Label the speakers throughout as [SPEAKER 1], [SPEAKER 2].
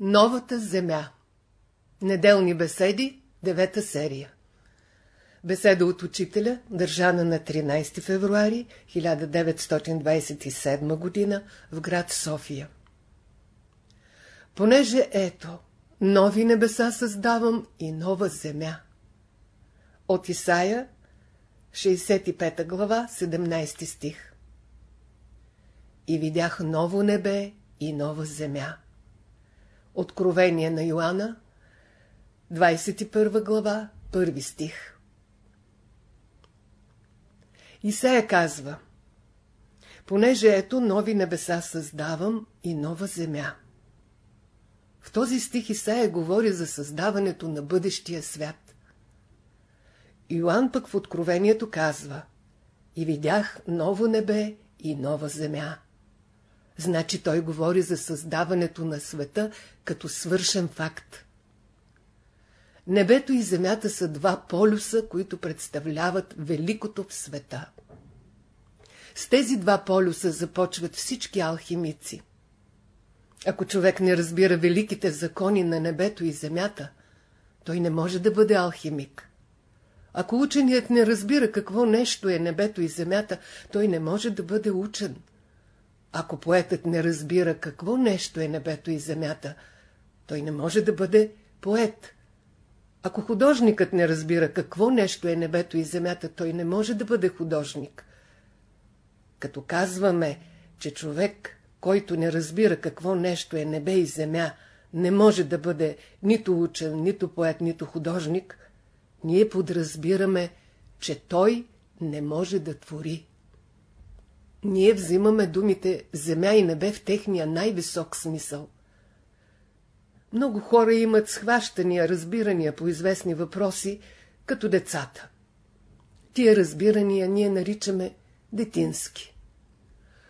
[SPEAKER 1] Новата земя Неделни беседи, девета серия Беседа от учителя, държана на 13 февруари 1927 г. в град София. Понеже ето, нови небеса създавам и нова земя. От Исаия, 65 глава, 17 стих. И видях ново небе и нова земя. Откровение на Йоанна, 21 глава, 1 стих. Исея казва Понеже ето нови небеса създавам и нова земя. В този стих Исаия говори за създаването на бъдещия свят. Йоанн пък в Откровението казва И видях ново небе и нова земя. Значи той говори за създаването на света като свършен факт. Небето и земята са два полюса, които представляват великото в света. С тези два полюса започват всички алхимици. Ако човек не разбира великите закони на небето и земята, той не може да бъде алхимик. Ако ученият не разбира какво нещо е небето и земята, той не може да бъде учен. Ако поетът не разбира какво нещо е небето и земята, той не може да бъде поет. Ако художникът не разбира какво нещо е небето и земята, той не може да бъде художник. Като казваме, че човек, който не разбира какво нещо е небе и земя, не може да бъде нито учен, нито поет, нито художник, ние подразбираме, че той не може да твори. Ние взимаме думите земя и небе в техния най-висок смисъл. Много хора имат схващания, разбирания по известни въпроси, като децата. Тия разбирания ние наричаме детински.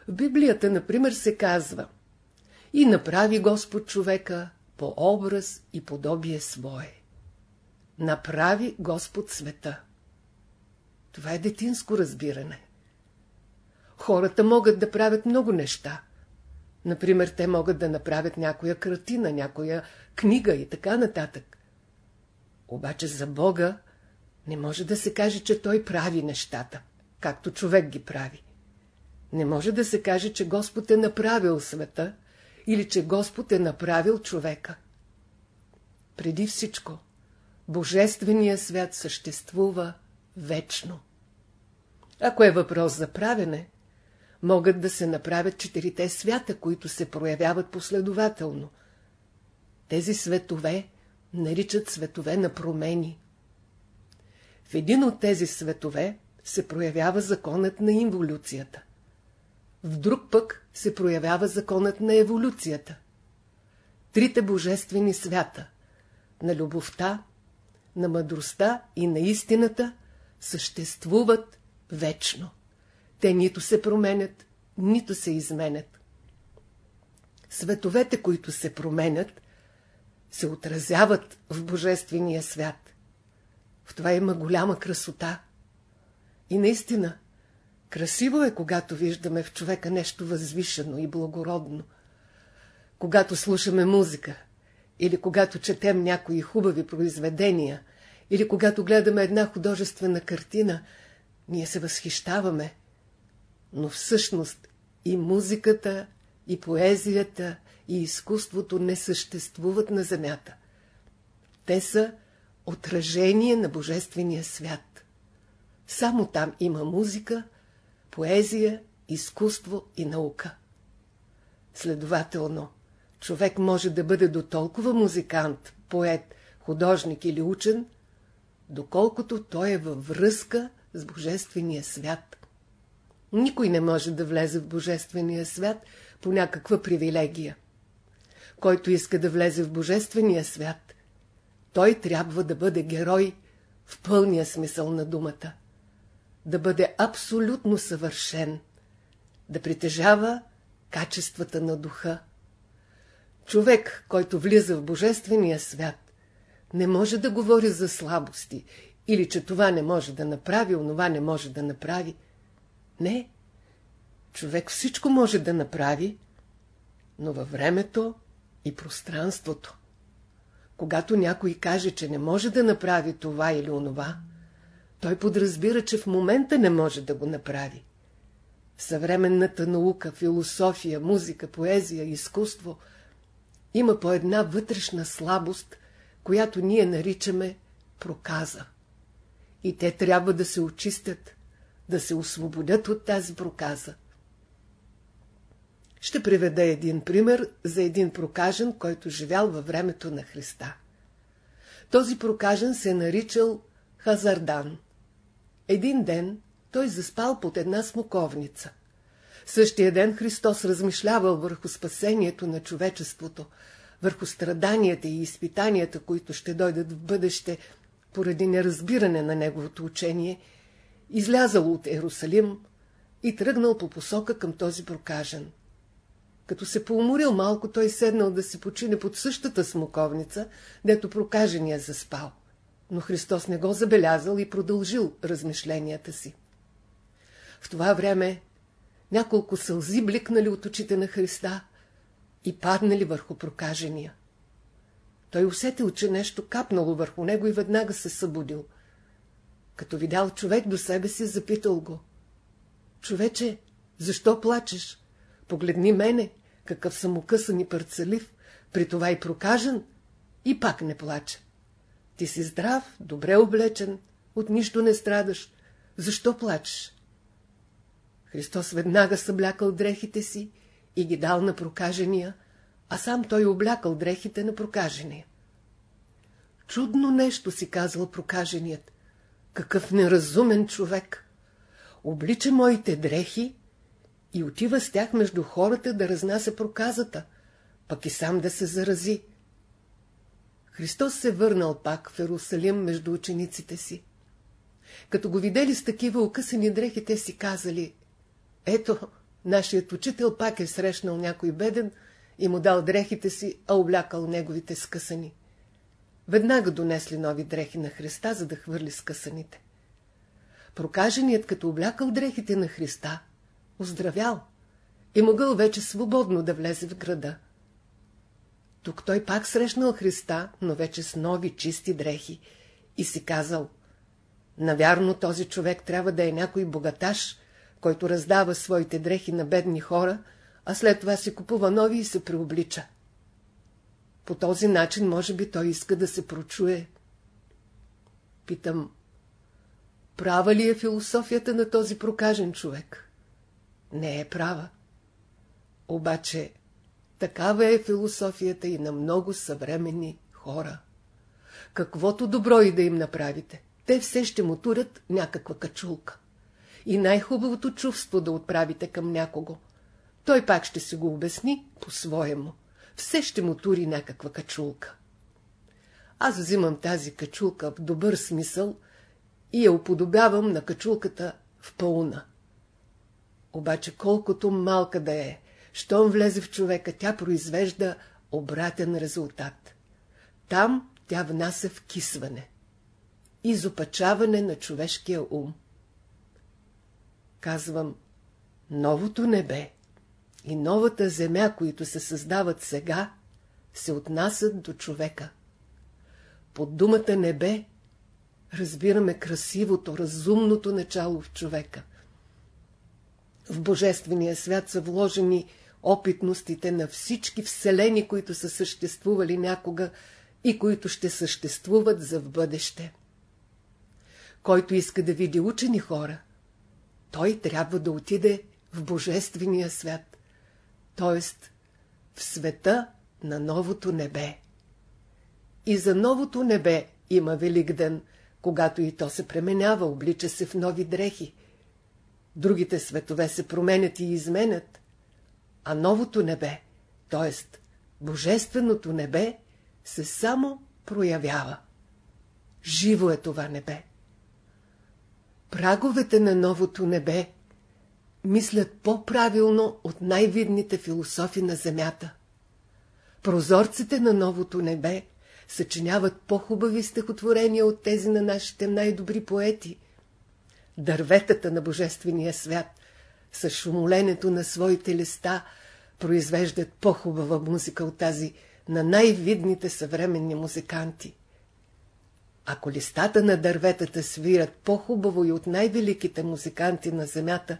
[SPEAKER 1] В Библията, например, се казва И направи Господ човека по образ и подобие свое. Направи Господ света. Това е детинско разбиране. Хората могат да правят много неща. Например, те могат да направят някоя картина, някоя книга и така нататък. Обаче за Бога не може да се каже, че Той прави нещата, както човек ги прави. Не може да се каже, че Господ е направил света или че Господ е направил човека. Преди всичко, Божественият свят съществува вечно. Ако е въпрос за правене, могат да се направят четирите свята, които се проявяват последователно. Тези светове наричат светове на промени. В един от тези светове се проявява законът на инволюцията. В друг пък се проявява законът на еволюцията. Трите божествени свята на любовта, на мъдростта и на истината съществуват вечно. Те нито се променят, нито се изменят. Световете, които се променят, се отразяват в Божествения свят. В това има голяма красота. И наистина, красиво е, когато виждаме в човека нещо възвишено и благородно. Когато слушаме музика, или когато четем някои хубави произведения, или когато гледаме една художествена картина, ние се възхищаваме – но всъщност и музиката, и поезията, и изкуството не съществуват на земята. Те са отражение на Божествения свят. Само там има музика, поезия, изкуство и наука. Следователно, човек може да бъде до толкова музикант, поет, художник или учен, доколкото той е във връзка с Божествения свят. Никой не може да влезе в Божествения свят по някаква привилегия. Който иска да влезе в Божествения свят, той трябва да бъде герой в пълния смисъл на думата. Да бъде абсолютно съвършен, да притежава качествата на духа. Човек, който влиза в Божествения свят, не може да говори за слабости или че това не може да направи, онова не може да направи. Не. Човек всичко може да направи, но във времето и пространството. Когато някой каже, че не може да направи това или онова, той подразбира, че в момента не може да го направи. Съвременната наука, философия, музика, поезия, изкуство има по една вътрешна слабост, която ние наричаме проказа. И те трябва да се очистят, да се освободят от тази проказа. Ще приведа един пример за един прокажен, който живял във времето на Христа. Този прокажен се е наричал Хазардан. Един ден той заспал под една смоковница. Същия ден Христос размишлявал върху спасението на човечеството, върху страданията и изпитанията, които ще дойдат в бъдеще, поради неразбиране на неговото учение, излязал от Ерусалим и тръгнал по посока към този прокажен. Като се поуморил малко, той седнал да се почине под същата смоковница, дето прокажения заспал. Но Христос не го забелязал и продължил размишленията си. В това време няколко сълзи бликнали от очите на Христа и паднали върху прокажения. Той усетил, че нещо капнало върху него и веднага се събудил. Като видял човек до себе си, запитал го. Човече, защо плачеш? Погледни мене, какъв съм укъсан и парцелив, при това и прокажен, и пак не плаче. Ти си здрав, добре облечен, от нищо не страдаш. Защо плачеш? Христос веднага съблякал дрехите си и ги дал на прокажения, а сам той облякал дрехите на прокажения. Чудно нещо си казал прокаженият. Какъв неразумен човек! Облича моите дрехи и отива с тях между хората да разнася проказата, пък и сам да се зарази. Христос се върнал пак в Ерусалим между учениците си. Като го видели с такива окъсани дрехи, те си казали, ето, нашият учител пак е срещнал някой беден и му дал дрехите си, а облякал неговите скъсани. Веднага донесли нови дрехи на Христа, за да хвърли скъсаните. Прокаженият, като облякал дрехите на Христа, оздравял и могъл вече свободно да влезе в града. Тук той пак срещнал Христа, но вече с нови чисти дрехи и си казал, навярно този човек трябва да е някой богаташ, който раздава своите дрехи на бедни хора, а след това си купува нови и се преоблича. По този начин, може би, той иска да се прочуе. Питам, права ли е философията на този прокажен човек? Не е права. Обаче, такава е философията и на много съвременни хора. Каквото добро и да им направите, те все ще му турят някаква качулка и най-хубавото чувство да отправите към някого. Той пак ще се го обясни по-своему. Все ще му тури някаква качулка. Аз взимам тази качулка в добър смисъл и я уподобявам на качулката в пълна. Обаче колкото малка да е, щом влезе в човека, тя произвежда обратен резултат. Там тя внася вкисване, изопачаване на човешкия ум. Казвам, новото небе и новата земя, които се създават сега, се отнасят до човека. Под думата небе разбираме красивото, разумното начало в човека. В Божествения свят са вложени опитностите на всички вселени, които са съществували някога и които ще съществуват за в бъдеще. Който иска да види учени хора, той трябва да отиде в Божествения свят, т.е. в света на новото небе. И за новото небе има велик ден, когато и то се пременява, облича се в нови дрехи. Другите светове се променят и изменят, а новото небе, т.е. Божественото небе, се само проявява. Живо е това небе. Праговете на новото небе мислят по-правилно от най-видните философи на земята. Прозорците на новото небе съчиняват по-хубави стихотворения от тези на нашите най-добри поети. Дърветата на Божествения свят с шумоленето на своите листа произвеждат по-хубава музика от тази на най-видните съвременни музиканти. Ако листата на дърветата свират по-хубаво и от най-великите музиканти на земята,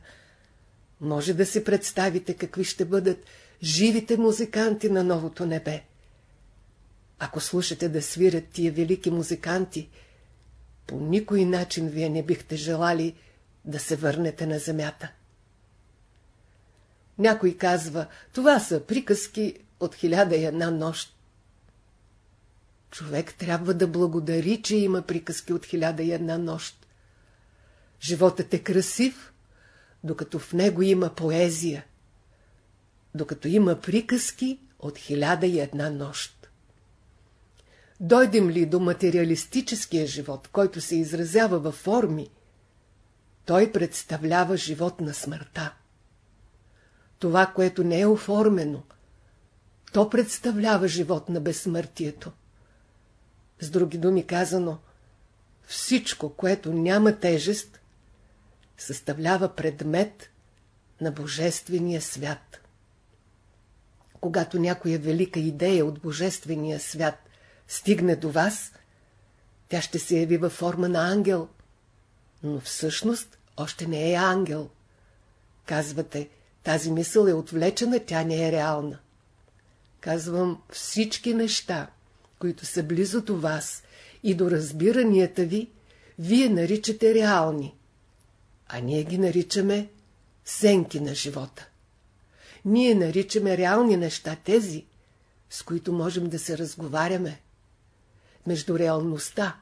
[SPEAKER 1] може да си представите какви ще бъдат живите музиканти на новото небе. Ако слушате да свирят тия велики музиканти, по никой начин вие не бихте желали да се върнете на земята. Някой казва, това са приказки от хиляда и една нощ. Човек трябва да благодари, че има приказки от хиляда и една нощ. Животът е красив, докато в него има поезия, докато има приказки от хиляда и една нощ. Дойдем ли до материалистическия живот, който се изразява във форми, той представлява живот на смъртта. Това, което не е оформено, то представлява живот на безсмъртието. С други думи казано, всичко, което няма тежест, съставлява предмет на Божествения свят. Когато някоя велика идея от Божествения свят стигне до вас, тя ще се яви във форма на ангел, но всъщност още не е ангел. Казвате, тази мисъл е отвлечена, тя не е реална. Казвам всички неща, които са близо до вас и до разбиранията ви, вие наричате реални, а ние ги наричаме сенки на живота. Ние наричаме реални неща тези, с които можем да се разговаряме. Между реалността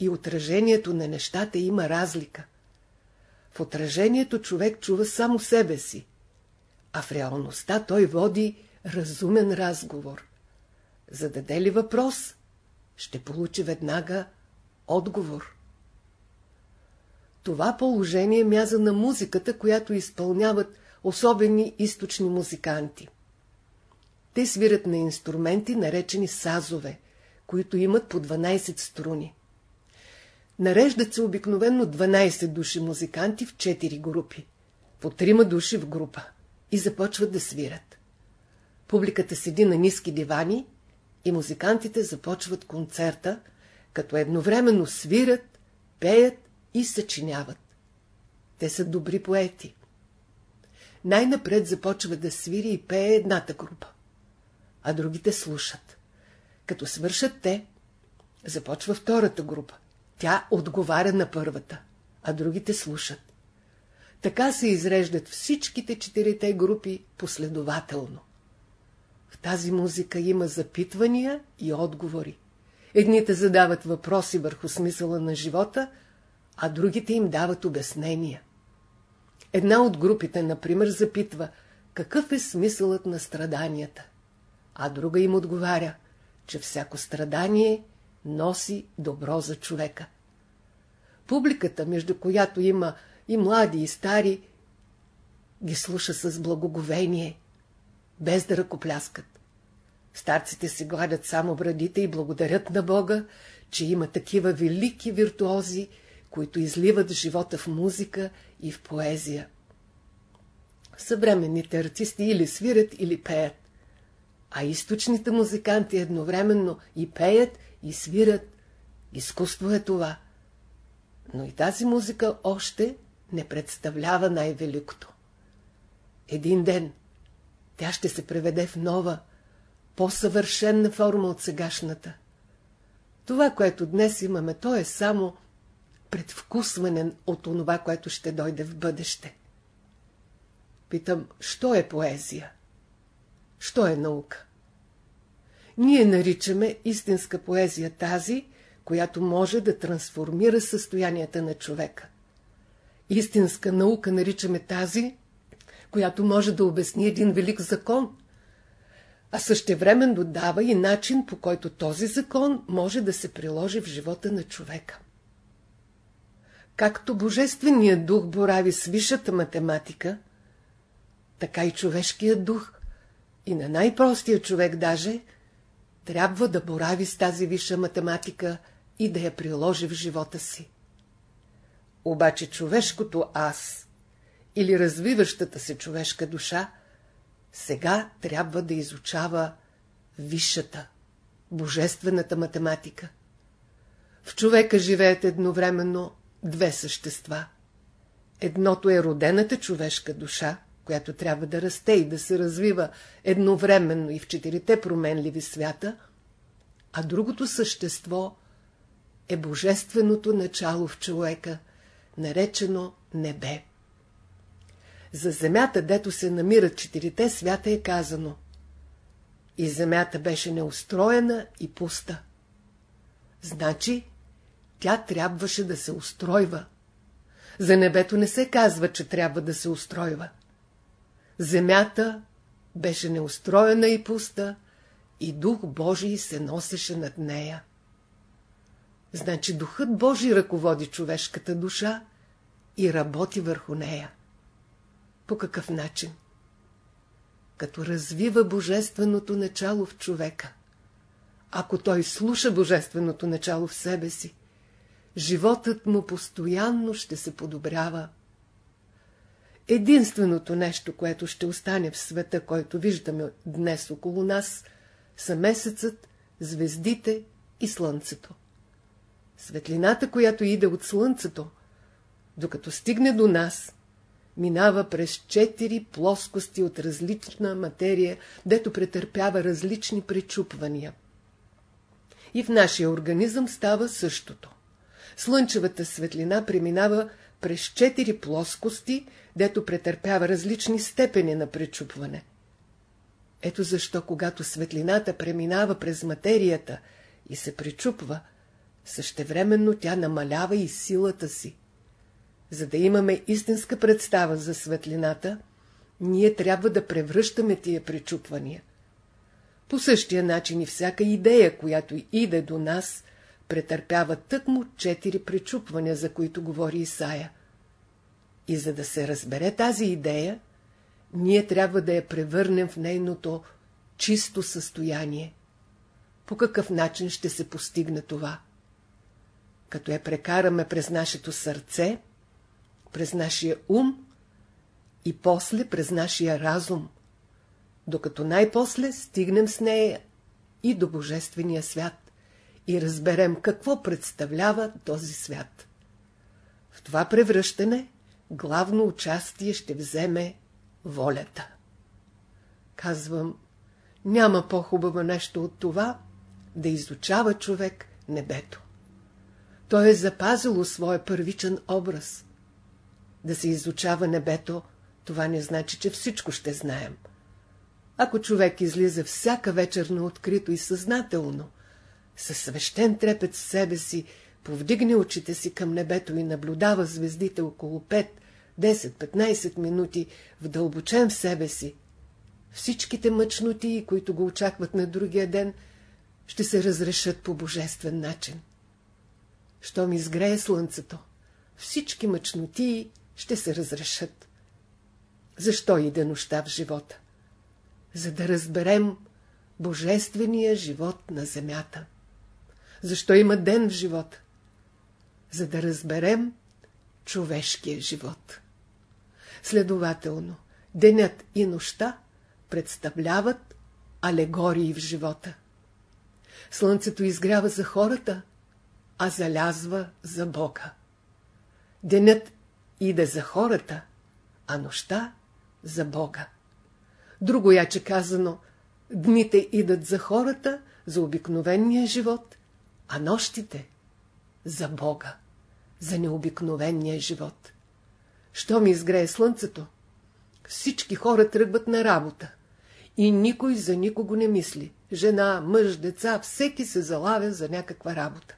[SPEAKER 1] и отражението на нещата има разлика. В отражението човек чува само себе си, а в реалността той води разумен разговор. Зададе ли въпрос, ще получи веднага отговор. Това положение мяза на музиката, която изпълняват особени източни музиканти. Те свират на инструменти, наречени сазове, които имат по 12 струни. Нареждат се обикновено 12 души музиканти в 4 групи, по 3 души в група и започват да свират. Публиката седи на ниски дивани и музикантите започват концерта, като едновременно свират, пеят и съчиняват. Те са добри поети. Най-напред започва да свири и пее едната група, а другите слушат. Като свършат те, започва втората група. Тя отговаря на първата, а другите слушат. Така се изреждат всичките четирите групи последователно. В тази музика има запитвания и отговори. Едните задават въпроси върху смисъла на живота, а другите им дават обяснения. Една от групите, например, запитва какъв е смисълът на страданията, а друга им отговаря, че всяко страдание носи добро за човека. Публиката, между която има и млади, и стари, ги слуша с благоговение, без да ръкопляскат. Старците си гладят само брадите и благодарят на Бога, че има такива велики виртуози, които изливат живота в музика и в поезия. Съвременните артисти или свирят, или пеят, а източните музиканти едновременно и пеят, и свират. Изкуство е това. Но и тази музика още не представлява най-великото. Един ден тя ще се преведе в нова, по-съвършенна форма от сегашната. Това, което днес имаме, то е само предвкусване от онова, което ще дойде в бъдеще. Питам, що е поезия? Що е наука? Ние наричаме истинска поезия тази, която може да трансформира състоянията на човека. Истинска наука наричаме тази, която може да обясни един велик закон, а същевременно дава и начин, по който този закон може да се приложи в живота на човека. Както Божественият дух борави с висшата математика, така и човешкият дух, и на най-простия човек даже, трябва да борави с тази висша математика и да я приложи в живота си. Обаче човешкото аз или развиващата се човешка душа сега трябва да изучава висшата, божествената математика. В човека живеят едновременно две същества. Едното е родената човешка душа, която трябва да расте и да се развива едновременно и в четирите променливи свята, а другото същество е божественото начало в човека, наречено небе. За земята, дето се намират четирите свята, е казано И земята беше неустроена и пуста. Значи, тя трябваше да се устройва. За небето не се казва, че трябва да се устройва. Земята беше неустроена и пуста, и Дух Божий се носеше над нея. Значи Духът Божий ръководи човешката душа и работи върху нея. По какъв начин? Като развива божественото начало в човека. Ако той слуша божественото начало в себе си, животът му постоянно ще се подобрява. Единственото нещо, което ще остане в света, който виждаме днес около нас, са месецът, звездите и слънцето. Светлината, която иде от слънцето, докато стигне до нас, минава през четири плоскости от различна материя, дето претърпява различни пречупвания. И в нашия организъм става същото. Слънчевата светлина преминава през четири плоскости, дето претърпява различни степени на пречупване. Ето защо, когато светлината преминава през материята и се пречупва, същевременно тя намалява и силата си. За да имаме истинска представа за светлината, ние трябва да превръщаме тия пречупвания. По същия начин и всяка идея, която иде до нас, претърпява тъкмо четири пречупвания, за които говори Исая. И за да се разбере тази идея, ние трябва да я превърнем в нейното чисто състояние. По какъв начин ще се постигне това? Като я прекараме през нашето сърце, през нашия ум и после през нашия разум, докато най-после стигнем с нея и до Божествения свят и разберем какво представлява този свят. В това превръщане главно участие ще вземе волята. Казвам, няма по-хубаво нещо от това да изучава човек небето. Той е запазило своя първичен образ. Да се изучава небето, това не значи, че всичко ще знаем. Ако човек излиза всяка вечер на открито и съзнателно, със свещен трепет в себе си, повдигне очите си към небето и наблюдава звездите около 5, 10-15 минути вдълбочен в себе си, всичките мъчноти, които го очакват на другия ден, ще се разрешат по божествен начин. Щом изгрее слънцето, всички мъчноти ще се разрешат. Защо иде нощта в живота? За да разберем божествения живот на земята. Защо има ден в живота? За да разберем човешкия живот. Следователно, денят и нощта представляват алегории в живота. Слънцето изгрява за хората, а залязва за Бога. Денят иде за хората, а нощта за Бога. Друго яче казано, дните идат за хората, за обикновения живот, а нощите за Бога, за необикновения живот. Що ми изгрее слънцето? Всички хора тръгват на работа. И никой за никого не мисли. Жена, мъж, деца, всеки се залавя за някаква работа.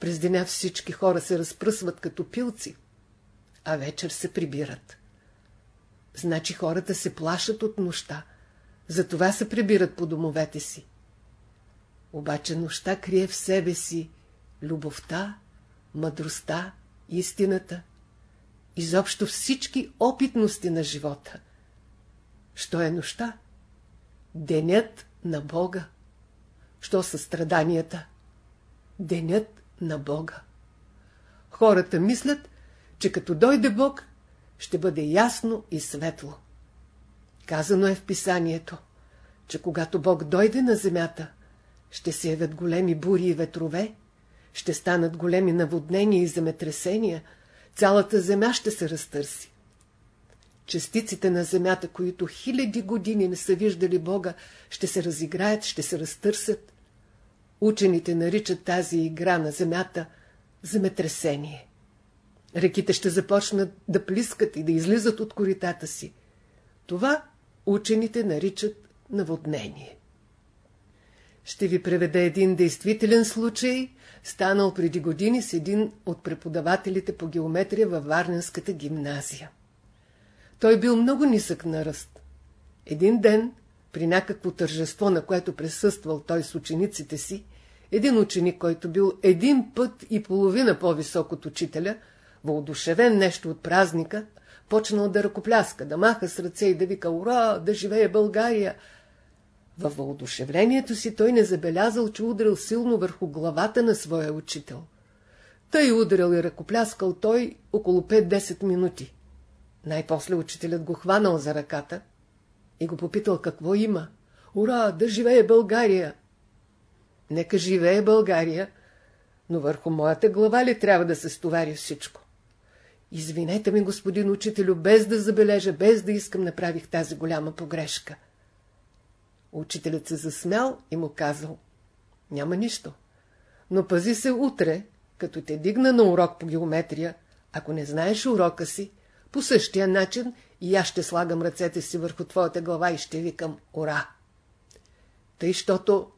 [SPEAKER 1] През деня всички хора се разпръсват като пилци, а вечер се прибират. Значи хората се плашат от нощта, затова се прибират по домовете си. Обаче нощта крие в себе си любовта, мъдростта, истината, изобщо всички опитности на живота. Що е нощта? Денят на Бога. Що са страданията? Денят на Бога. Хората мислят, че като дойде Бог, ще бъде ясно и светло. Казано е в писанието. че когато Бог дойде на земята, ще се явят големи бури и ветрове, ще станат големи наводнения и земетресения, цялата земя ще се разтърси. Частиците на земята, които хиляди години не са виждали Бога, ще се разиграят, ще се разтърсят. Учените наричат тази игра на земята земетресение. Реките ще започнат да плискат и да излизат от коритата си. Това учените наричат наводнение. Ще ви преведа един действителен случай, станал преди години с един от преподавателите по геометрия във Варненската гимназия. Той бил много нисък на ръст. Един ден, при някакво тържество, на което присъствал той с учениците си, един ученик, който бил един път и половина по-висок от учителя, въодушевен нещо от празника, почнал да ръкопляска, да маха с ръце и да вика «Ура! Да живее България!» Във въодушевлението си той не забелязал, че удрил силно върху главата на своя учител. Тъй удрил и ръкопляскал той около 5-10 минути. Най-после учителят го хванал за ръката и го попитал какво има. Ура, да живее България! Нека живее България, но върху моята глава ли трябва да се стовари всичко? Извинете ми, господин учителю, без да забележа, без да искам, направих тази голяма погрешка. Учителят се засмял и му казал, няма нищо, но пази се утре, като те дигна на урок по геометрия, ако не знаеш урока си, по същия начин и аз ще слагам ръцете си върху твоята глава и ще викам «Ура!». Тъй, щото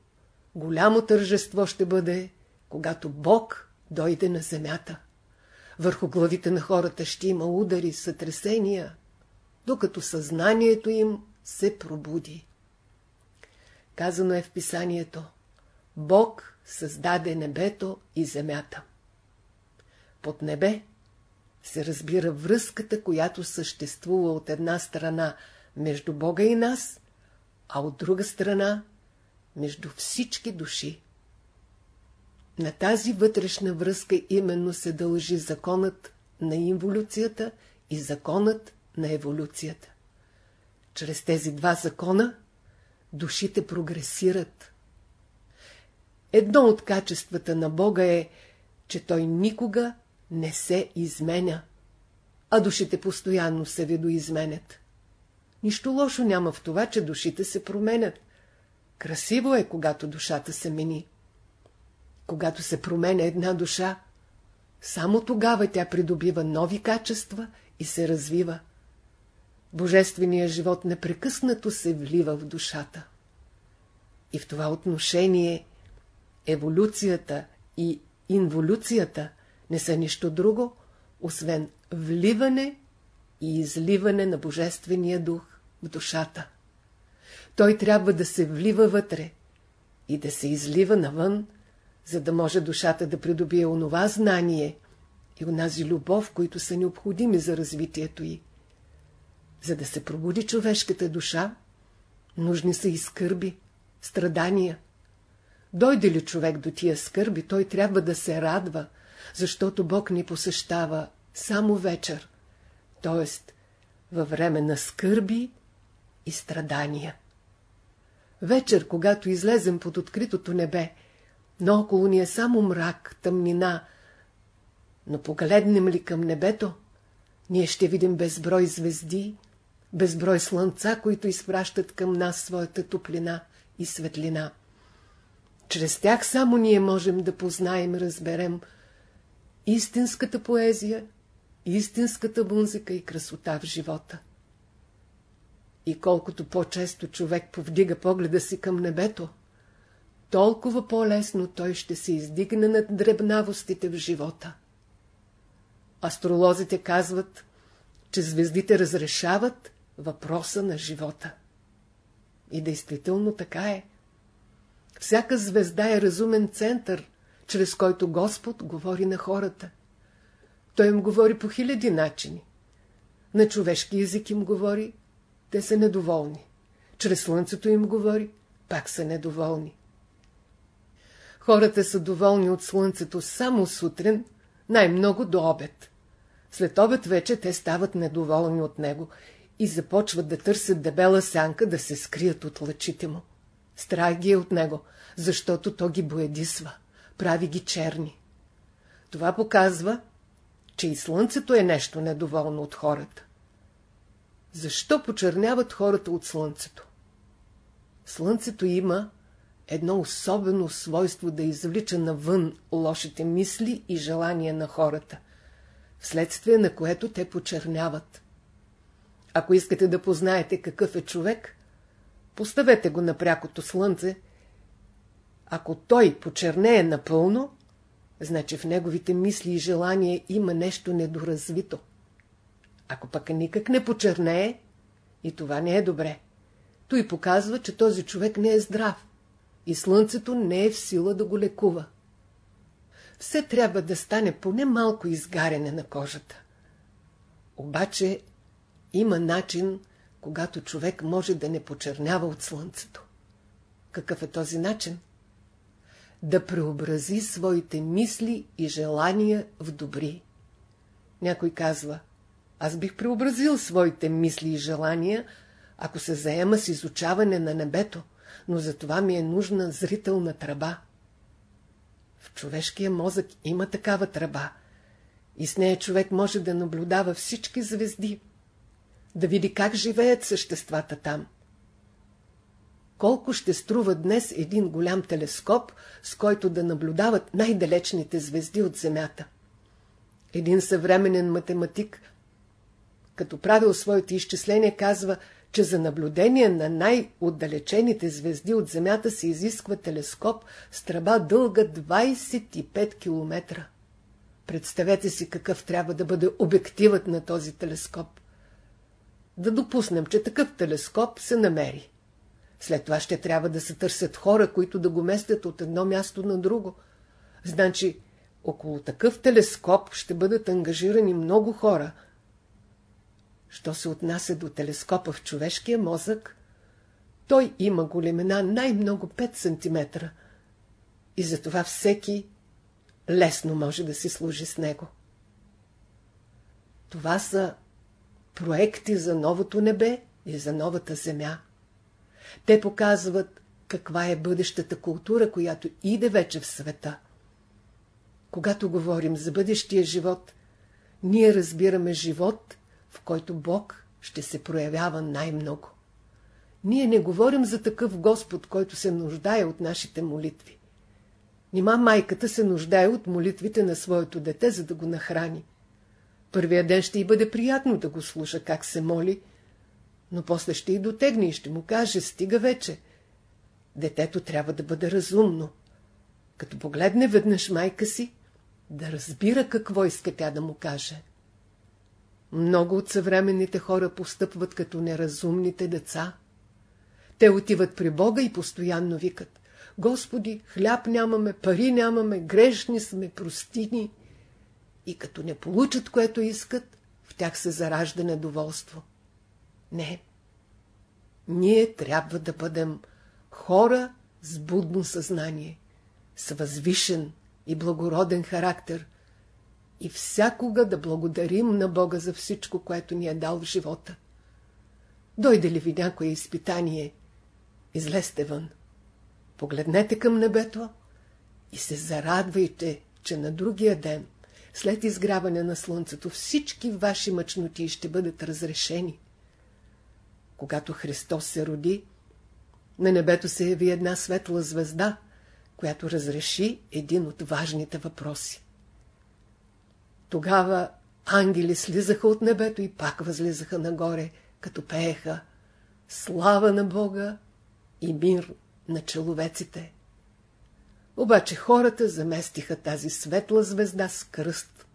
[SPEAKER 1] голямо тържество ще бъде, когато Бог дойде на земята. Върху главите на хората ще има удари, сътресения, докато съзнанието им се пробуди. Казано е в писанието Бог създаде небето и земята. Под небе се разбира връзката, която съществува от една страна между Бога и нас, а от друга страна между всички души. На тази вътрешна връзка именно се дължи законът на инволюцията и законът на еволюцията. Чрез тези два закона душите прогресират. Едно от качествата на Бога е, че Той никога не се изменя, а душите постоянно се видоизменят. Нищо лошо няма в това, че душите се променят. Красиво е, когато душата се мени. Когато се променя една душа, само тогава тя придобива нови качества и се развива. Божественият живот непрекъснато се влива в душата. И в това отношение еволюцията и инволюцията не са нищо друго, освен вливане и изливане на Божествения дух в душата. Той трябва да се влива вътре и да се излива навън, за да може душата да придобие онова знание и онази любов, които са необходими за развитието й. За да се пробуди човешката душа, нужни са и скърби, страдания. Дойде ли човек до тия скърби, той трябва да се радва, защото Бог ни посещава само вечер, т.е. във време на скърби и страдания. Вечер, когато излезем под откритото небе, но около ни е само мрак, тъмнина, но погледнем ли към небето, ние ще видим безброй звезди, безброй слънца, които изпращат към нас своята топлина и светлина. Чрез тях само ние можем да познаем разберем истинската поезия, истинската музика и красота в живота. И колкото по-често човек повдига погледа си към небето, толкова по-лесно той ще се издигне над дребнавостите в живота. Астролозите казват, че звездите разрешават въпроса на живота. И действително така е. Всяка звезда е разумен център, чрез който Господ говори на хората. Той им говори по хиляди начини. На човешки език им говори, те са недоволни. Чрез слънцето им говори, пак са недоволни. Хората са доволни от слънцето само сутрин, най-много до обед. След обед вече те стават недоволни от него и започват да търсят дебела сянка да се скрият от лъчите му. Страх ги е от него, защото то ги боядисва, прави ги черни. Това показва, че и слънцето е нещо недоволно от хората. Защо почерняват хората от слънцето? Слънцето има едно особено свойство да извлича навън лошите мисли и желания на хората, вследствие на което те почерняват. Ако искате да познаете какъв е човек, поставете го на прякото слънце. Ако той почернее напълно, значи в неговите мисли и желания има нещо недоразвито. Ако пък никак не почернее, и това не е добре. Той показва, че този човек не е здрав и слънцето не е в сила да го лекува. Все трябва да стане поне малко изгаряне на кожата. Обаче има начин, когато човек може да не почернява от слънцето. Какъв е този начин? Да преобрази своите мисли и желания в добри. Някой казва, аз бих преобразил своите мисли и желания, ако се заема с изучаване на небето, но за това ми е нужна зрителна тръба. В човешкия мозък има такава тръба и с нея човек може да наблюдава всички звезди, да види как живеят съществата там. Колко ще струва днес един голям телескоп, с който да наблюдават най-далечните звезди от Земята? Един съвременен математик, като правил своите изчисления, казва, че за наблюдение на най-отдалечените звезди от Земята се изисква телескоп с тръба дълга 25 км. Представете си какъв трябва да бъде обективът на този телескоп. Да допуснем, че такъв телескоп се намери. След това ще трябва да се търсят хора, които да го местят от едно място на друго. Значи, около такъв телескоп ще бъдат ангажирани много хора – Що се отнася до телескопа в човешкия мозък, той има големина най-много 5 см и затова всеки лесно може да си служи с него. Това са проекти за новото небе и за новата земя. Те показват каква е бъдещата култура, която иде вече в света. Когато говорим за бъдещия живот, ние разбираме живот в който Бог ще се проявява най-много. Ние не говорим за такъв Господ, който се нуждае от нашите молитви. Нима майката се нуждае от молитвите на своето дете, за да го нахрани. Първия ден ще й бъде приятно да го слуша как се моли, но после ще й дотегне и ще му каже, стига вече. Детето трябва да бъде разумно. Като погледне веднъж майка си, да разбира какво иска тя да му каже. Много от съвременните хора постъпват като неразумните деца. Те отиват при Бога и постоянно викат Господи, хляб нямаме, пари нямаме, грешни сме, простини. И като не получат, което искат, в тях се заражда недоволство. Не. Ние трябва да бъдем хора с будно съзнание, с възвишен и благороден характер – и всякога да благодарим на Бога за всичко, което ни е дал в живота. Дойде ли ви някое изпитание, излезте вън. Погледнете към небето и се зарадвайте, че на другия ден, след изгряване на слънцето, всички ваши мъчноти ще бъдат разрешени. Когато Христос се роди, на небето се яви една светла звезда, която разреши един от важните въпроси. Тогава ангели слизаха от небето и пак възлизаха нагоре, като пееха Слава на Бога и мир на человеците. Обаче хората заместиха тази светла звезда с кръст,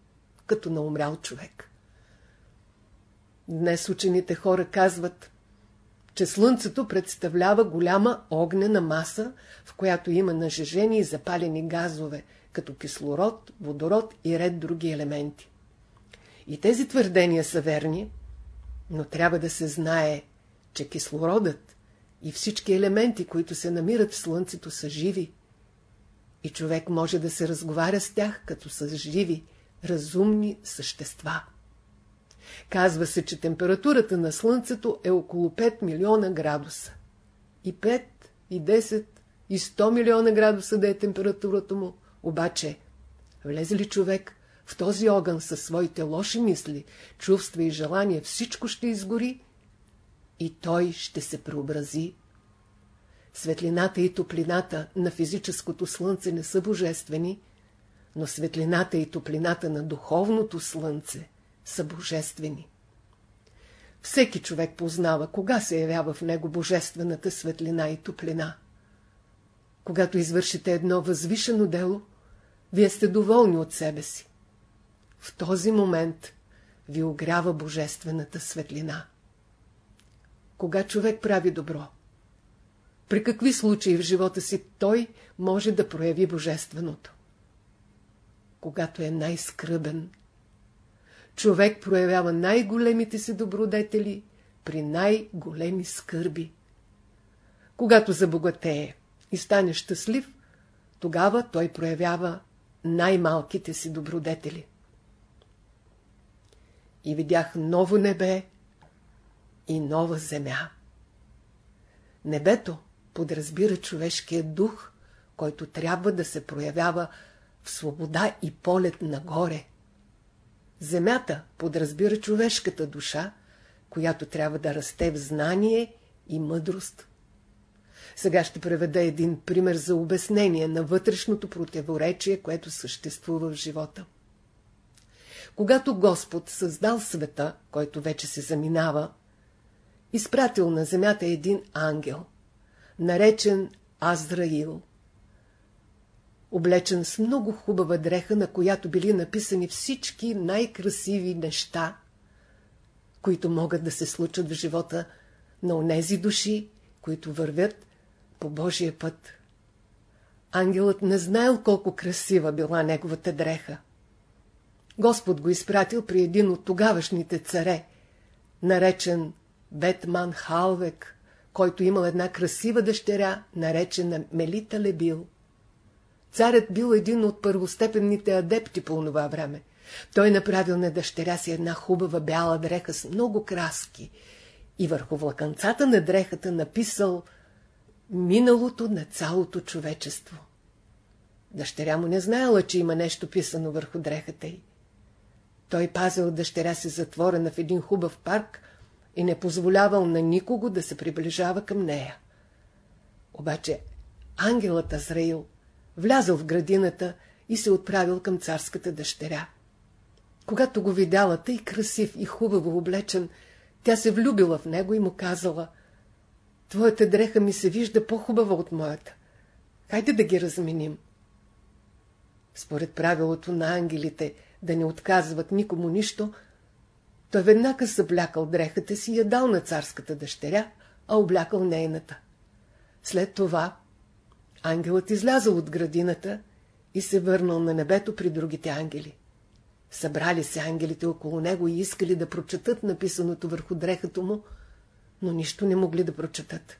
[SPEAKER 1] като на умрял човек. Днес учените хора казват, че Слънцето представлява голяма огнена маса, в която има нажежени и запалени газове, като кислород, водород и ред други елементи. И тези твърдения са верни, но трябва да се знае, че кислородът и всички елементи, които се намират в Слънцето, са живи. И човек може да се разговаря с тях, като са живи, разумни същества. Казва се, че температурата на Слънцето е около 5 милиона градуса. И 5, и 10, и 100 милиона градуса да е температурата му, обаче влезе ли човек в този огън със своите лоши мисли, чувства и желания, всичко ще изгори и той ще се преобрази. Светлината и топлината на физическото слънце не са божествени, но светлината и топлината на духовното слънце са божествени. Всеки човек познава, кога се явява в него божествената светлина и топлина. Когато извършите едно възвишено дело, вие сте доволни от себе си. В този момент ви огрява божествената светлина. Кога човек прави добро? При какви случаи в живота си той може да прояви божественото? Когато е най-скръбен. Човек проявява най-големите си добродетели при най-големи скърби. Когато забогатее и стане щастлив, тогава той проявява най-малките си добродетели. И видях ново небе и нова земя. Небето подразбира човешкия дух, който трябва да се проявява в свобода и полет нагоре. Земята подразбира човешката душа, която трябва да расте в знание и мъдрост. Сега ще преведа един пример за обяснение на вътрешното противоречие, което съществува в живота. Когато Господ създал света, който вече се заминава, изпратил на земята един ангел, наречен Аздраил, облечен с много хубава дреха, на която били написани всички най-красиви неща, които могат да се случат в живота на онези души, които вървят по Божия път. Ангелът не знаел колко красива била неговата дреха. Господ го изпратил при един от тогавашните царе, наречен Бетман Халвек, който имал една красива дъщеря, наречена Мелита Лебил. Царят бил един от първостепенните адепти по това време. Той направил на дъщеря си една хубава бяла дреха с много краски и върху влаканцата на дрехата написал миналото на цялото човечество. Дъщеря му не знаела, че има нещо писано върху дрехата й. Той пазил дъщеря си затворена в един хубав парк и не позволявал на никого да се приближава към нея. Обаче ангелът Азраил влязъл в градината и се отправил към царската дъщеря. Когато го видяла тъй красив и хубаво облечен, тя се влюбила в него и му казала Твоята дреха ми се вижда по-хубава от моята. Хайде да ги разменим. Според правилото на ангелите да не отказват никому нищо, той веднага съблякал дрехата си и я дал на царската дъщеря, а облякал нейната. След това ангелът излязъл от градината и се върнал на небето при другите ангели. Събрали се ангелите около него и искали да прочетат написаното върху дрехата му, но нищо не могли да прочетат.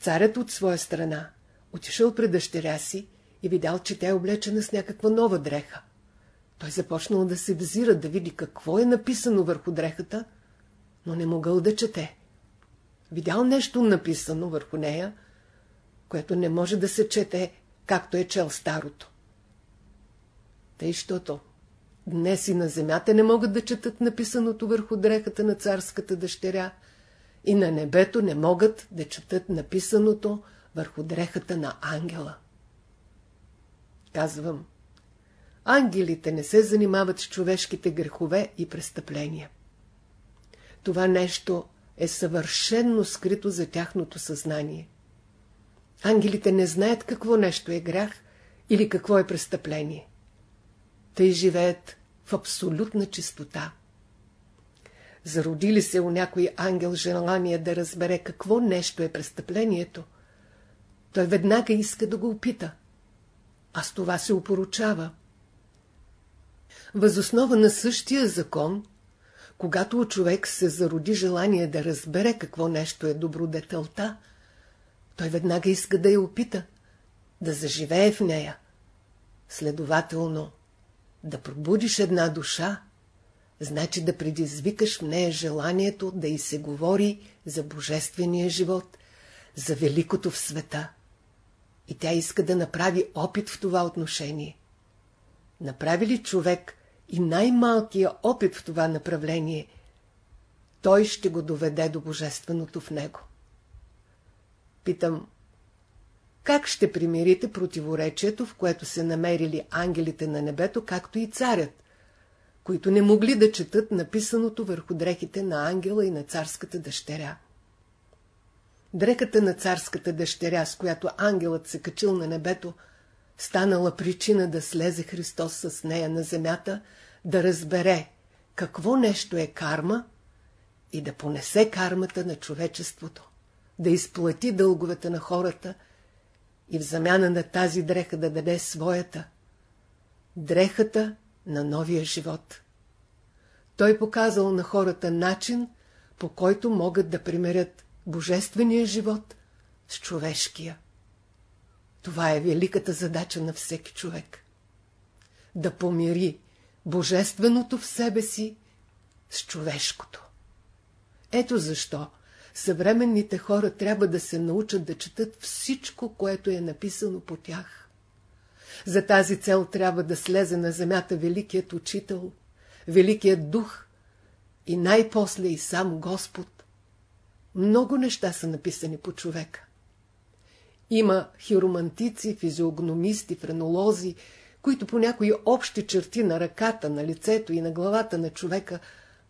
[SPEAKER 1] Царят от своя страна отишъл пред дъщеря си и видял, че тя е облечена с някаква нова дреха. Той започнал да се взира да види какво е написано върху дрехата, но не могъл да чете. Видял нещо написано върху нея, което не може да се чете, както е чел старото. Тъй, щото днес и на земята не могат да четат написаното върху дрехата на царската дъщеря, и на небето не могат да четат написаното върху дрехата на ангела. Казвам, ангелите не се занимават с човешките грехове и престъпления. Това нещо е съвършенно скрито за тяхното съзнание. Ангелите не знаят какво нещо е грях или какво е престъпление. Тъй живеят в абсолютна чистота. Зароди ли се у някой ангел желание да разбере какво нещо е престъплението, той веднага иска да го опита. А с това се упоручава. Възоснова на същия закон, когато у човек се зароди желание да разбере какво нещо е добродетелта, той веднага иска да я опита, да заживее в нея. Следователно, да пробудиш една душа, значи да предизвикаш в нея желанието да й се говори за божествения живот, за великото в света. И тя иска да направи опит в това отношение. Направи ли човек и най-малкия опит в това направление, той ще го доведе до божественото в него. Питам, как ще примирите противоречието, в което се намерили ангелите на небето, както и царят, които не могли да четат написаното върху дрехите на ангела и на царската дъщеря? Дреката на царската дъщеря, с която ангелът се качил на небето, станала причина да слезе Христос с нея на земята, да разбере какво нещо е карма и да понесе кармата на човечеството, да изплати дълговете на хората и в замяна на тази дреха да даде своята, дрехата на новия живот. Той показал на хората начин, по който могат да примерят божествения живот с човешкия. Това е великата задача на всеки човек. Да помири божественото в себе си с човешкото. Ето защо съвременните хора трябва да се научат да четат всичко, което е написано по тях. За тази цел трябва да слезе на земята Великият Учител, Великият Дух и най-после и сам Господ. Много неща са написани по човека. Има хиромантици, физиогномисти, френолози, които по някои общи черти на ръката, на лицето и на главата на човека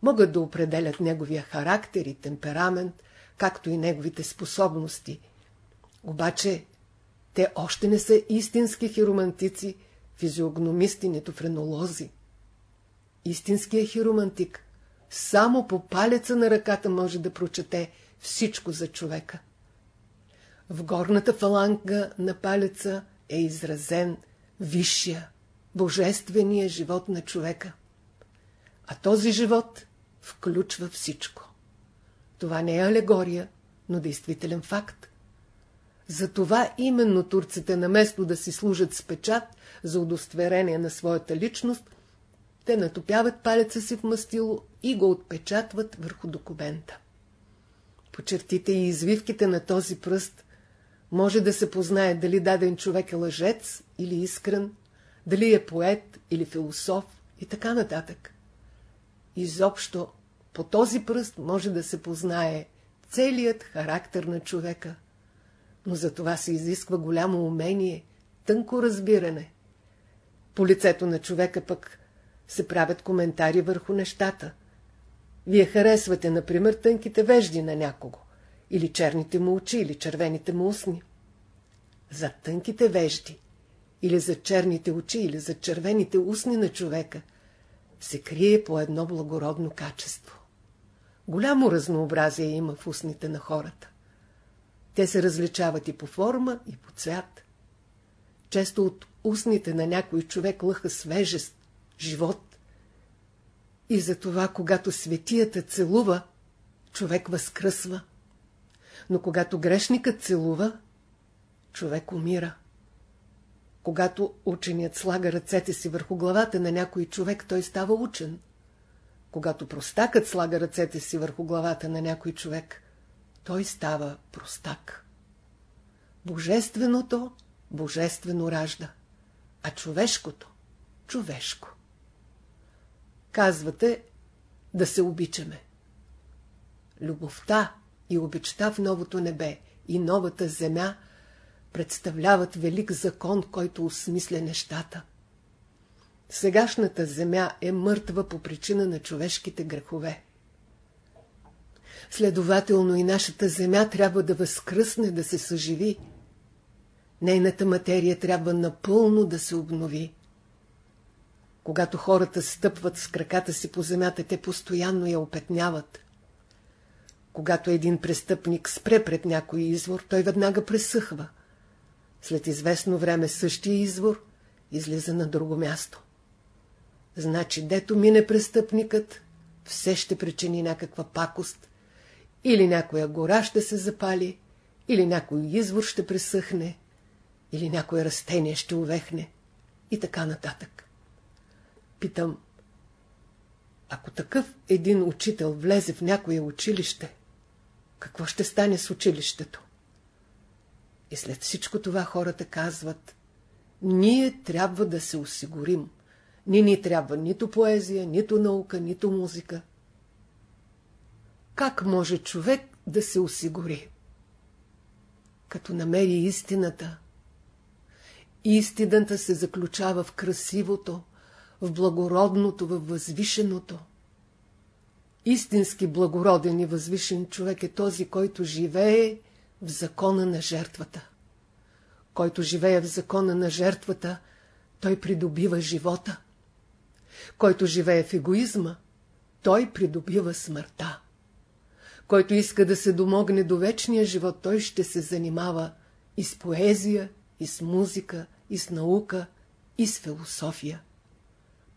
[SPEAKER 1] могат да определят неговия характер и темперамент, както и неговите способности. Обаче те още не са истински хиромантици, физиогномисти, нито френолози. Истинският хиромантик само по палеца на ръката може да прочете всичко за човека. В горната фаланга на палеца е изразен висшия, божествения живот на човека. А този живот включва всичко. Това не е алегория, но действителен факт. Затова именно турците, наместо да си служат с печат за удостоверение на своята личност, те натопяват палеца си в мастило и го отпечатват върху документа. По чертите и извивките на този пръст може да се познае дали даден човек е лъжец или искрен, дали е поет или философ и така нататък. Изобщо по този пръст може да се познае целият характер на човека. Но за това се изисква голямо умение, тънко разбиране. По лицето на човека пък се правят коментари върху нещата. Вие харесвате, например, тънките вежди на някого, или черните му очи, или червените му устни. За тънките вежди, или за черните очи, или за червените устни на човека – се крие по едно благородно качество. Голямо разнообразие има в устните на хората. Те се различават и по форма, и по цвят. Често от устните на някой човек лъха свежест, живот. И затова, когато светията целува, човек възкръсва. Но когато грешникът целува, човек умира. Когато ученият слага ръцете си върху главата на някой човек, той става учен. Когато простакът слага ръцете си върху главата на някой човек, той става простак. Божественото божествено ражда, а човешкото – човешко. Казвате да се обичаме. Любовта и обичта в новото небе и новата земя – представляват велик закон, който осмисля нещата. Сегашната земя е мъртва по причина на човешките грехове. Следователно и нашата земя трябва да възкръсне, да се съживи. Нейната материя трябва напълно да се обнови. Когато хората стъпват с краката си по земята, те постоянно я опетняват. Когато един престъпник спре пред някой извор, той веднага пресъхва. След известно време същия извор излиза на друго място. Значи, дето мине престъпникът, все ще причини някаква пакост, или някоя гора ще се запали, или някой извор ще пресъхне, или някое растение ще увехне и така нататък. Питам, Ако такъв един учител влезе в някое училище, какво ще стане с училището? И след всичко това хората казват, ние трябва да се осигурим. Ни ни трябва нито поезия, нито наука, нито музика. Как може човек да се осигури? Като намери истината. Истината се заключава в красивото, в благородното, в възвишеното. Истински благороден и възвишен човек е този, който живее в закона на жертвата. Който живее в закона на жертвата, той придобива живота. Който живее в егоизма, той придобива смъртта. Който иска да се домогне до вечния живот, той ще се занимава и с поезия, и с музика, и с наука, и с философия.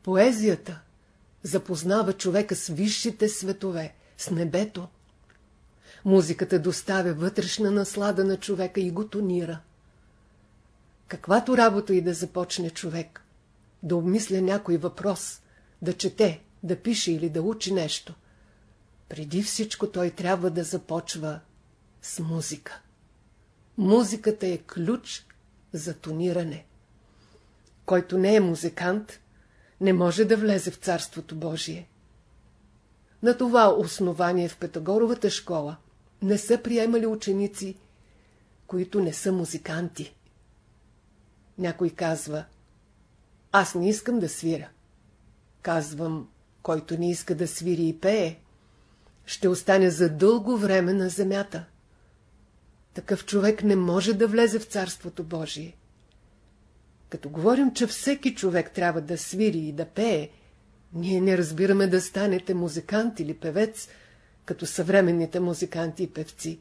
[SPEAKER 1] Поезията запознава човека с висшите светове, с небето. Музиката доставя вътрешна наслада на човека и го тонира. Каквато работа и да започне човек, да обмисля някой въпрос, да чете, да пише или да учи нещо, преди всичко той трябва да започва с музика. Музиката е ключ за тониране. Който не е музикант, не може да влезе в Царството Божие. На това основание в Петагоровата школа не са приемали ученици, които не са музиканти. Някой казва, аз не искам да свиря. Казвам, който не иска да свири и пее, ще остане за дълго време на земята. Такъв човек не може да влезе в Царството Божие. Като говорим, че всеки човек трябва да свири и да пее, ние не разбираме да станете музикант или певец, като съвременните музиканти и певци.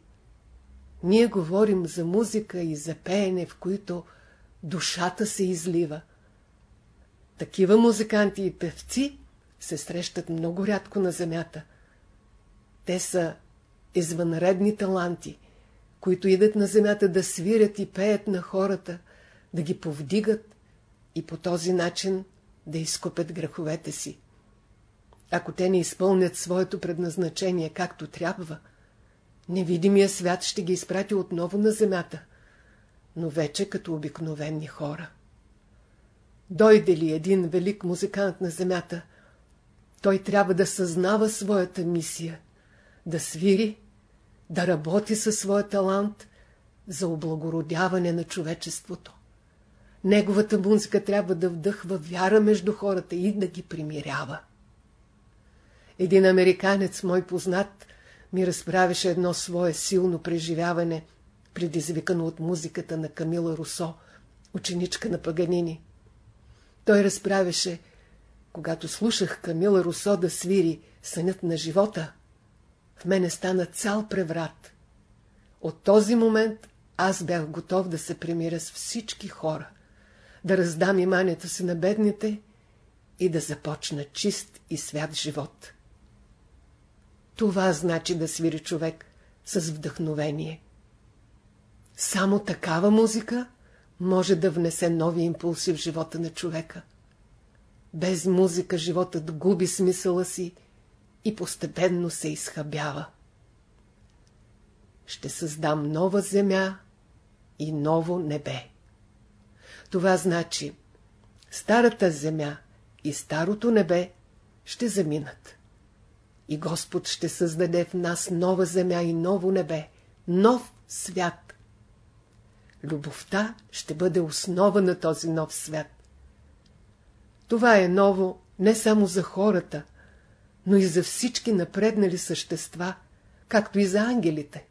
[SPEAKER 1] Ние говорим за музика и за пеене, в които душата се излива. Такива музиканти и певци се срещат много рядко на земята. Те са извънредни таланти, които идат на земята да свирят и пеят на хората, да ги повдигат и по този начин да изкупят греховете си. Ако те не изпълнят своето предназначение както трябва, невидимия свят ще ги изпрати отново на земята, но вече като обикновени хора. Дойде ли един велик музикант на земята, той трябва да съзнава своята мисия, да свири, да работи със своя талант за облагородяване на човечеството. Неговата музика трябва да вдъхва вяра между хората и да ги примирява. Един американец, мой познат, ми разправяше едно свое силно преживяване, предизвикано от музиката на Камила Русо, ученичка на Паганини. Той разправяше, когато слушах Камила Русо да свири сънят на живота, в мене стана цял преврат. От този момент аз бях готов да се примиря с всички хора да раздам иманията си на бедните и да започна чист и свят живот. Това значи да свири човек с вдъхновение. Само такава музика може да внесе нови импулси в живота на човека. Без музика животът губи смисъла си и постепенно се изхабява. Ще създам нова земя и ново небе. Това значи, старата земя и старото небе ще заминат. И Господ ще създаде в нас нова земя и ново небе, нов свят. Любовта ще бъде основа на този нов свят. Това е ново не само за хората, но и за всички напреднали същества, както и за ангелите.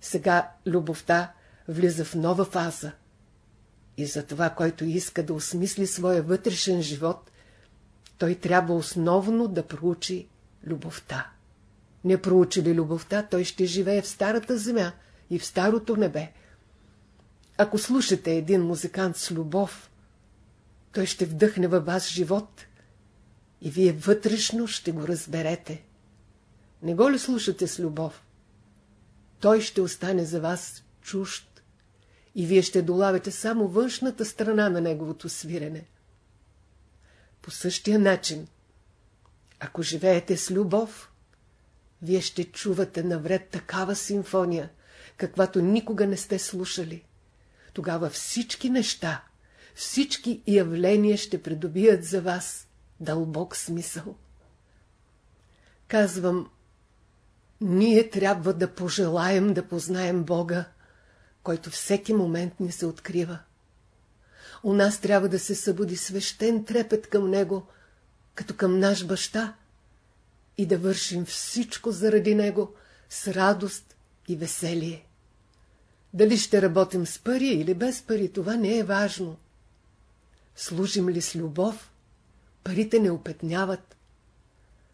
[SPEAKER 1] Сега любовта влиза в нова фаза. И за това, който иска да осмисли своя вътрешен живот, той трябва основно да проучи любовта. Не проучи ли любовта, той ще живее в старата земя и в старото небе. Ако слушате един музикант с любов, той ще вдъхне във вас живот и вие вътрешно ще го разберете. Не го ли слушате с любов? Той ще остане за вас чужд и вие ще долавяте само външната страна на неговото свирене. По същия начин, Ако живеете с любов, вие ще чувате навред такава симфония, каквато никога не сте слушали. Тогава всички неща, всички явления ще придобият за вас дълбок смисъл. Казвам, ние трябва да пожелаем да познаем Бога, който всеки момент ни се открива. У нас трябва да се събуди свещен трепет към Него, като към наш баща, и да вършим всичко заради Него с радост и веселие. Дали ще работим с пари или без пари, това не е важно. Служим ли с любов, парите не опетняват.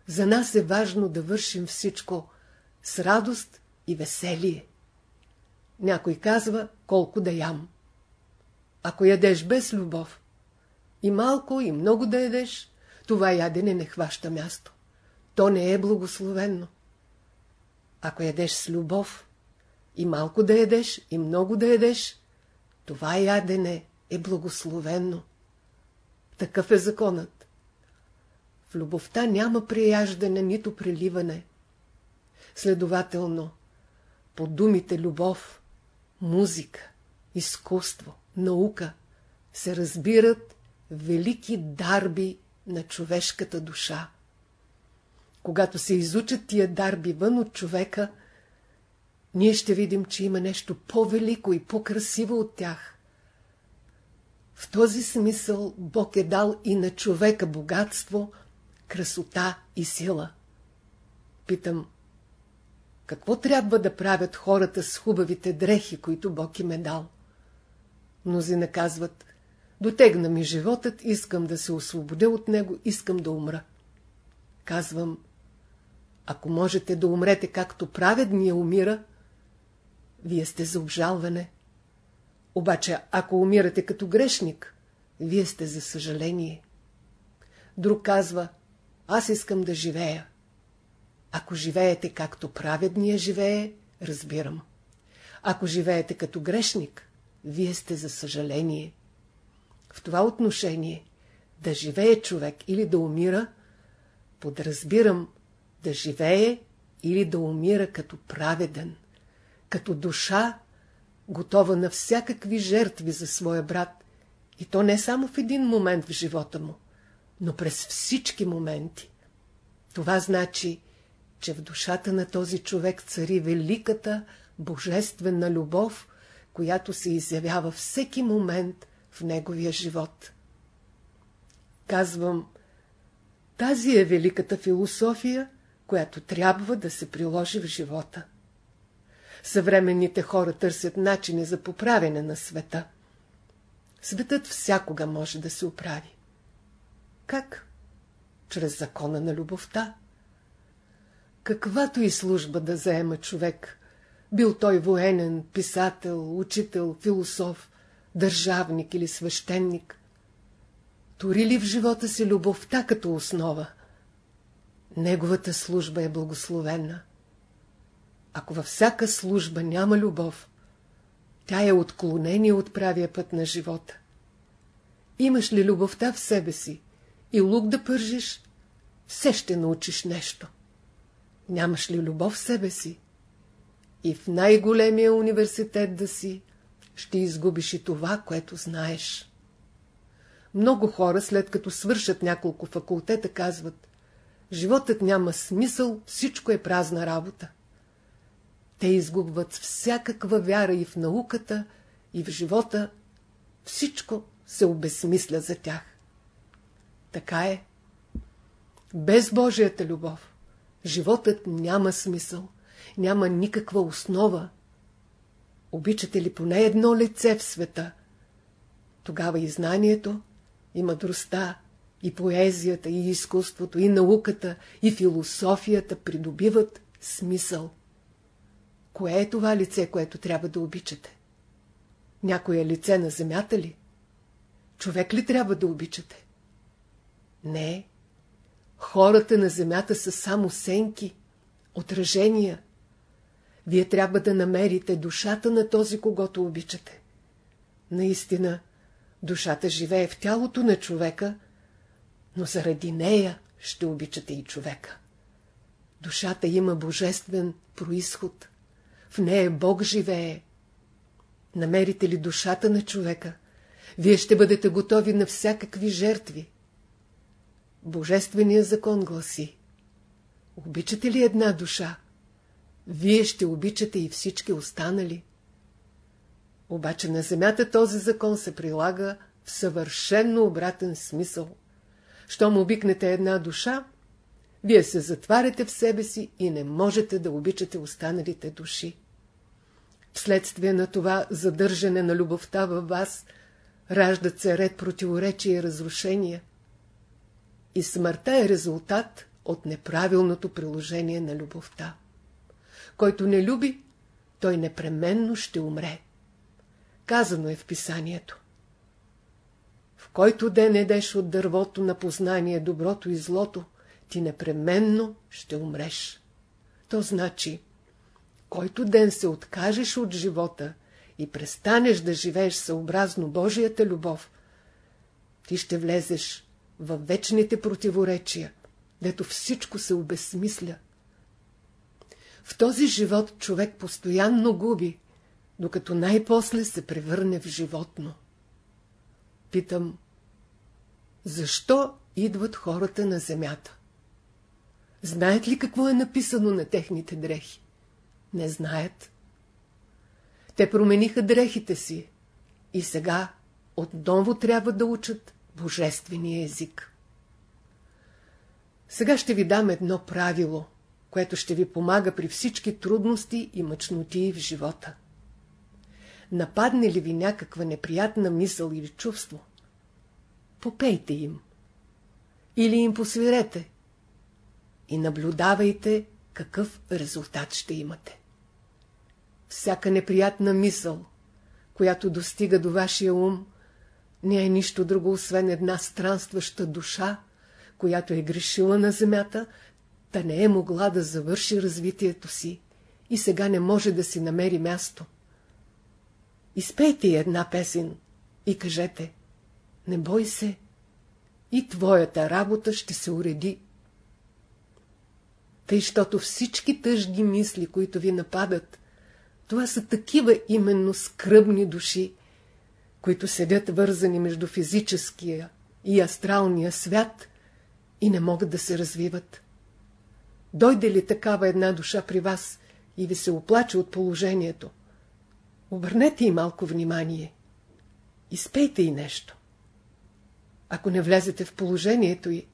[SPEAKER 1] За нас е важно да вършим всичко с радост и веселие. Някой казва, колко да ям. Ако ядеш без любов, и малко, и много да ядеш, това ядене не хваща място. То не е благословенно. Ако ядеш с любов, и малко да ядеш, и много да ядеш, това ядене е благословенно. Такъв е законът. В любовта няма прияждане, нито преливане. Следователно, по думите любов, музика, изкуство, наука се разбират велики дарби на човешката душа. Когато се изучат тия дарби вън от човека, ние ще видим, че има нещо по-велико и по-красиво от тях. В този смисъл Бог е дал и на човека богатство, красота и сила. Питам, какво трябва да правят хората с хубавите дрехи, които Бог им е дал? Мнози наказват, дотегна ми животът, искам да се освободя от него, искам да умра. Казвам, ако можете да умрете както праведния умира, вие сте за обжалване. Обаче, ако умирате като грешник, вие сте за съжаление. Друг казва, аз искам да живея. Ако живеете както праведния живее, разбирам. Ако живеете като грешник, вие сте за съжаление. В това отношение, да живее човек или да умира, подразбирам да живее или да умира като праведен, като душа, готова на всякакви жертви за своя брат, и то не само в един момент в живота му, но през всички моменти. Това значи, че в душата на този човек цари великата божествена любов, която се изявява всеки момент в неговия живот. Казвам, тази е великата философия, която трябва да се приложи в живота. Съвременните хора търсят начини за поправене на света. Светът всякога може да се оправи. Как? Чрез закона на любовта. Каквато и служба да заема човек, бил той военен, писател, учител, философ, държавник или свещеник, тори ли в живота си любовта като основа, неговата служба е благословена. Ако във всяка служба няма любов, тя е отклонение от правия път на живота. Имаш ли любовта в себе си и лук да пържиш, все ще научиш нещо. Нямаш ли любов в себе си? И в най-големия университет да си, ще изгубиш и това, което знаеш. Много хора, след като свършат няколко факултета, казват Животът няма смисъл, всичко е празна работа. Те изгубват всякаква вяра и в науката, и в живота. Всичко се обезсмисля за тях. Така е. Без Божията любов животът няма смисъл, няма никаква основа. Обичате ли поне едно лице в света? Тогава и знанието, и мъдростта, и поезията, и изкуството, и науката, и философията придобиват смисъл. Кое е това лице, което трябва да обичате? Някое лице на земята ли? Човек ли трябва да обичате? Не. Хората на земята са само сенки, отражения. Вие трябва да намерите душата на този, когато обичате. Наистина, душата живее в тялото на човека, но заради нея ще обичате и човека. Душата има божествен происход. В нея Бог живее. Намерите ли душата на човека, вие ще бъдете готови на всякакви жертви. Божественият закон гласи. Обичате ли една душа? Вие ще обичате и всички останали. Обаче на земята този закон се прилага в съвършенно обратен смисъл. Щом обикнете една душа, вие се затваряте в себе си и не можете да обичате останалите души. Вследствие на това задържане на любовта във вас, раждат се ред противоречия и разрушения. И смъртта е резултат от неправилното приложение на любовта. Който не люби, той непременно ще умре. Казано е в писанието. В който ден едеш от дървото на познание доброто и злото, ти непременно ще умреш. То значи, който ден се откажеш от живота и престанеш да живееш съобразно Божията любов, ти ще влезеш в вечните противоречия, дето всичко се обезсмисля. В този живот човек постоянно губи, докато най-после се превърне в животно. Питам, защо идват хората на земята? Знаят ли какво е написано на техните дрехи? Не знаят. Те промениха дрехите си и сега отново трябва да учат божествения език. Сега ще ви дам едно правило, което ще ви помага при всички трудности и мъчноти в живота. Нападне ли ви някаква неприятна мисъл или чувство? Попейте им. Или им посвирете. И наблюдавайте какъв резултат ще имате. Всяка неприятна мисъл, която достига до вашия ум, не е нищо друго, освен една странстваща душа, която е грешила на земята, та не е могла да завърши развитието си и сега не може да си намери място. Изпейте една песен и кажете Не бой се, и твоята работа ще се уреди. Тъй, щото всички тъжни мисли, които ви нападат, това са такива именно скръбни души, които седят вързани между физическия и астралния свят и не могат да се развиват. Дойде ли такава една душа при вас и ви се оплаче от положението, обърнете и малко внимание. Изпейте и нещо. Ако не влезете в положението й,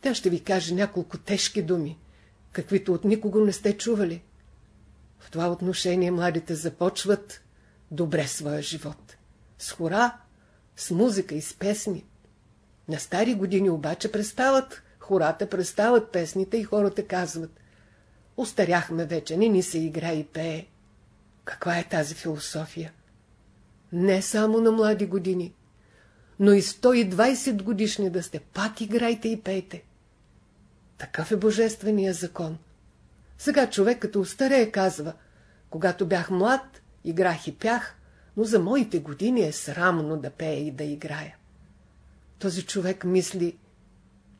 [SPEAKER 1] тя ще ви каже няколко тежки думи, каквито от никого не сте чували. В това отношение младите започват добре своя живот. С хора, с музика и с песни. На стари години обаче престават хората, престават песните и хората казват Остаряхме вече, не ни се игра и пее. Каква е тази философия? Не само на млади години, но и 120 годишни да сте, пак играйте и пейте. Такъв е божествения закон. Сега човек като устарее казва, когато бях млад, играх и пях, но за моите години е срамно да пея и да играя. Този човек мисли,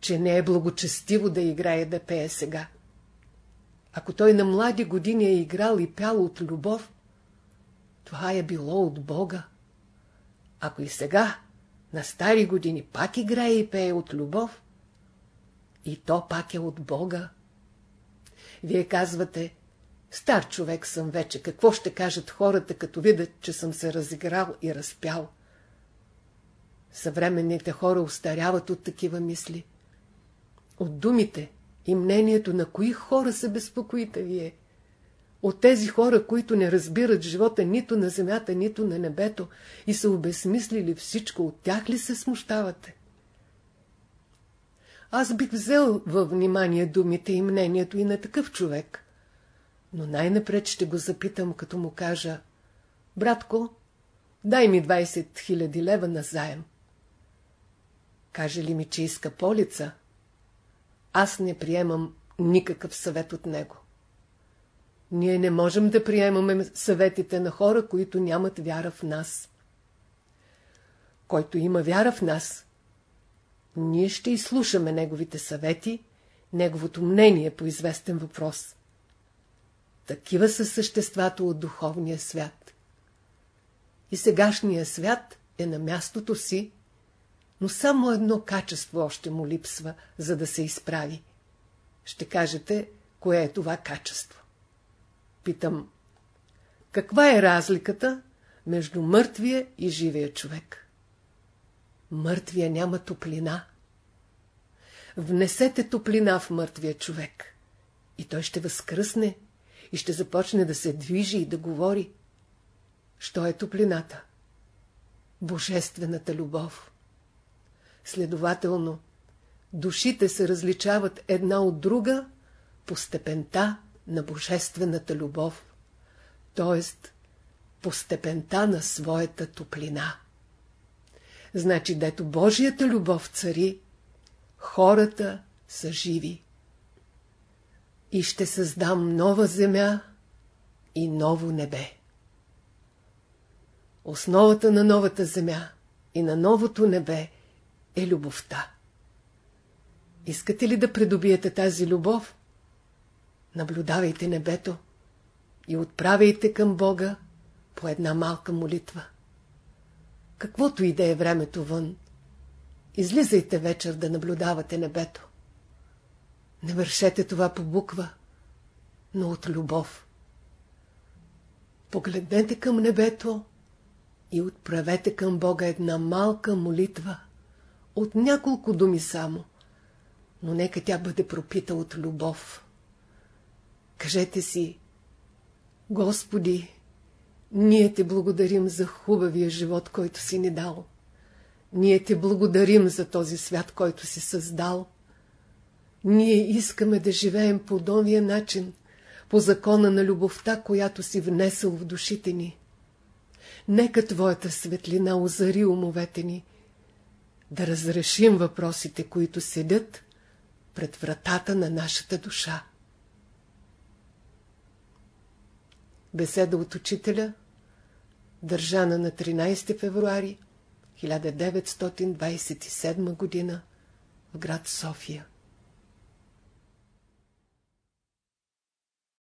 [SPEAKER 1] че не е благочестиво да играе да пее сега. Ако той на млади години е играл и пял от любов, това е било от Бога. Ако и сега, на стари години, пак играе и пее от любов, и то пак е от Бога. Вие казвате, стар човек съм вече, какво ще кажат хората, като видят, че съм се разиграл и разпял? Съвременните хора устаряват от такива мисли. От думите и мнението на кои хора се безпокоите вие? От тези хора, които не разбират живота нито на земята, нито на небето и са обезмислили всичко, от тях ли се смущавате? Аз бих взел във внимание думите и мнението и на такъв човек. Но най-напред ще го запитам, като му кажа, братко, дай ми 20 000 лева на заем. Каже ли ми, че иска полица? Аз не приемам никакъв съвет от него. Ние не можем да приемаме съветите на хора, които нямат вяра в нас. Който има вяра в нас, ние ще изслушаме неговите съвети, неговото мнение по известен въпрос. Такива са съществата от духовния свят. И сегашния свят е на мястото си, но само едно качество още му липсва, за да се изправи. Ще кажете, кое е това качество. Питам, каква е разликата между мъртвия и живия човек? Мъртвия няма топлина. Внесете топлина в мъртвия човек и той ще възкръсне и ще започне да се движи и да говори. Що е топлината? Божествената любов. Следователно, душите се различават една от друга по степента на божествената любов, т.е. по степента на своята топлина. Значи, дето Божията любов цари, хората са живи. И ще създам нова земя и ново небе. Основата на новата земя и на новото небе е любовта. Искате ли да придобиете тази любов? Наблюдавайте небето и отправяйте към Бога по една малка молитва. Каквото и да е времето вън, излизайте вечер да наблюдавате небето. Не вършете това по буква, но от любов. Погледнете към небето и отправете към Бога една малка молитва, от няколко думи само, но нека тя бъде пропита от любов. Кажете си, Господи, ние те благодарим за хубавия живот, който си ни дал. Ние те благодарим за този свят, който си създал. Ние искаме да живеем по новия начин, по закона на любовта, която си внесъл в душите ни. Нека Твоята светлина озари умовете ни, да разрешим въпросите, които седят пред вратата на нашата душа. Беседа от учителя, държана на 13 февруари 1927 г. в град София.